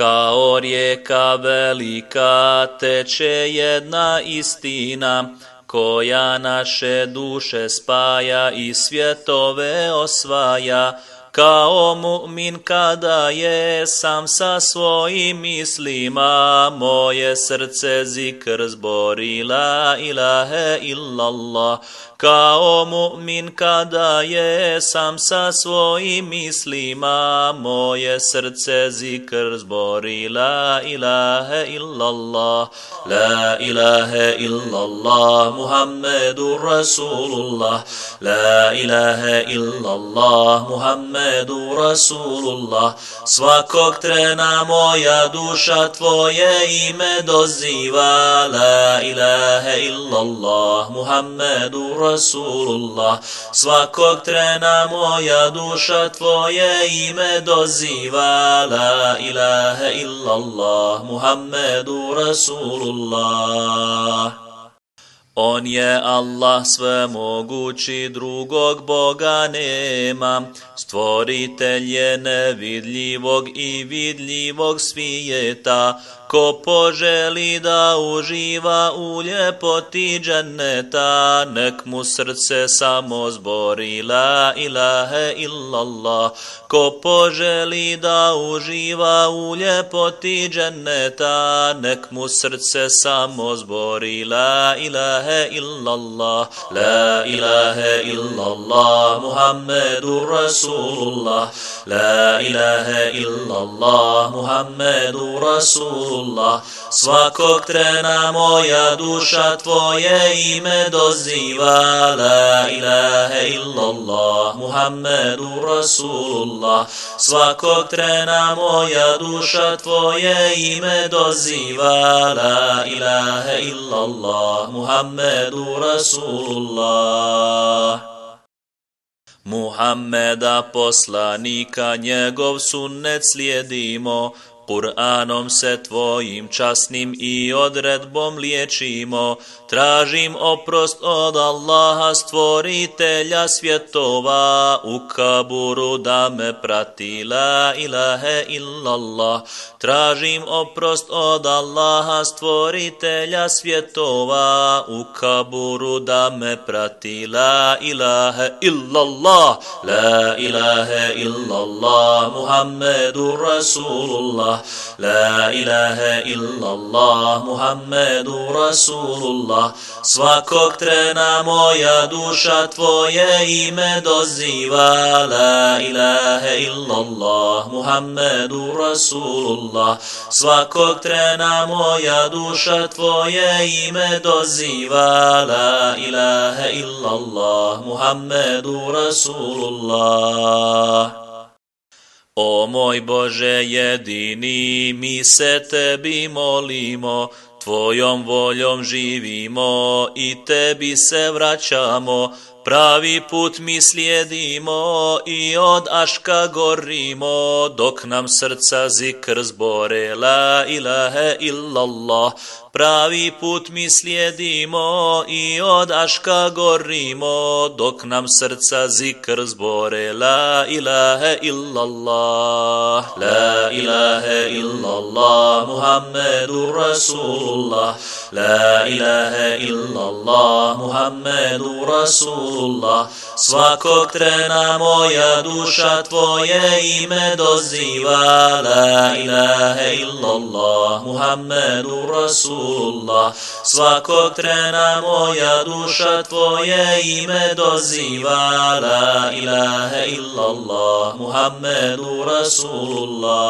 Kao rijeka velika teče jedna istina, koja naše duše spaja i svjetove osvaja, kao mu'min kada je sam sa svojim mislima, moje srce zikr zbori la ilahe illallah. Kao mu'min kada je sam sa svojim mislima, moje srce zikr zbori la ilahe illallah. La ilahe illallah, Muhammedu Rasulullah. La ilahe illallah, Muhammedu Rasulullah. Svakog trena moja duša tvoje ime doziva. La ilahe illallah, Muhammedu Rasulullah. Rasulullah. Svakog trena moja duša tvoje ime doziva. La ilaha illallah, Muhammedu Rasulullah. On je Allah sve mogući, drugog Boga nema. Stvoritelj je nevidljivog i vidljivog svijeta. Ko poželi da uživa u ljepoti dženneta, nek mu srce samo zbori la ilahe illallah. Ko poželi da uživa u ljepoti dženneta, nek mu srce samo zbori la ilahe illallah. La ilahe illallah, Muhammedu Rasulullah. La ilahe illallah, Muhammedu Rasulullah. Rasulullah, svakog trena moja duša tvoje ime doziva, la ilaha illallah, Muhammedu Rasulullah, svakog trena moja duša tvoje ime doziva, la ilaha illallah, Muhammedu Rasulullah. Muhammeda poslanika njegov sunnet slijedimo, Kur'anom se tvojim časnim i odredbom liječimo, tražim oprost od Allaha stvoritelja svjetova, u kaburu da me prati la ilahe illallah. Tražim oprost od Allaha stvoritelja svjetova, u kaburu da me prati la ilahe illallah. La ilahe illallah, Muhammedu Rasulullah. La ilaha illallah Muhammedu Rasulullah Svakog trena moja duša tvoje ime doziva La ilaha illallah Muhammedu Rasulullah Svakog trena moja duša tvoje ime doziva La ilaha illallah Muhammedu Rasulullah o moj Bože jedini, mi se tebi molimo, tvojom voljom živimo i tebi se vraćamo, Pravi put mi slijedimo i od aška gorimo, dok nam srca zikr zbore, la ilahe illallah. Pravi put mi slijedimo i od aška gorimo, dok nam srca zikr zbore, la ilahe illallah. La ilahe illallah, Muhammedu Rasulullah. La ilahe illallah, Muhammedu Rasulullah. Rasulullah, svakog trena moja duša tvoje ime doziva, la ilaha illallah, Muhammedu Rasulullah, svakog trena moja duša tvoje ime doziva, la ilaha illallah, Muhammedu Rasulullah.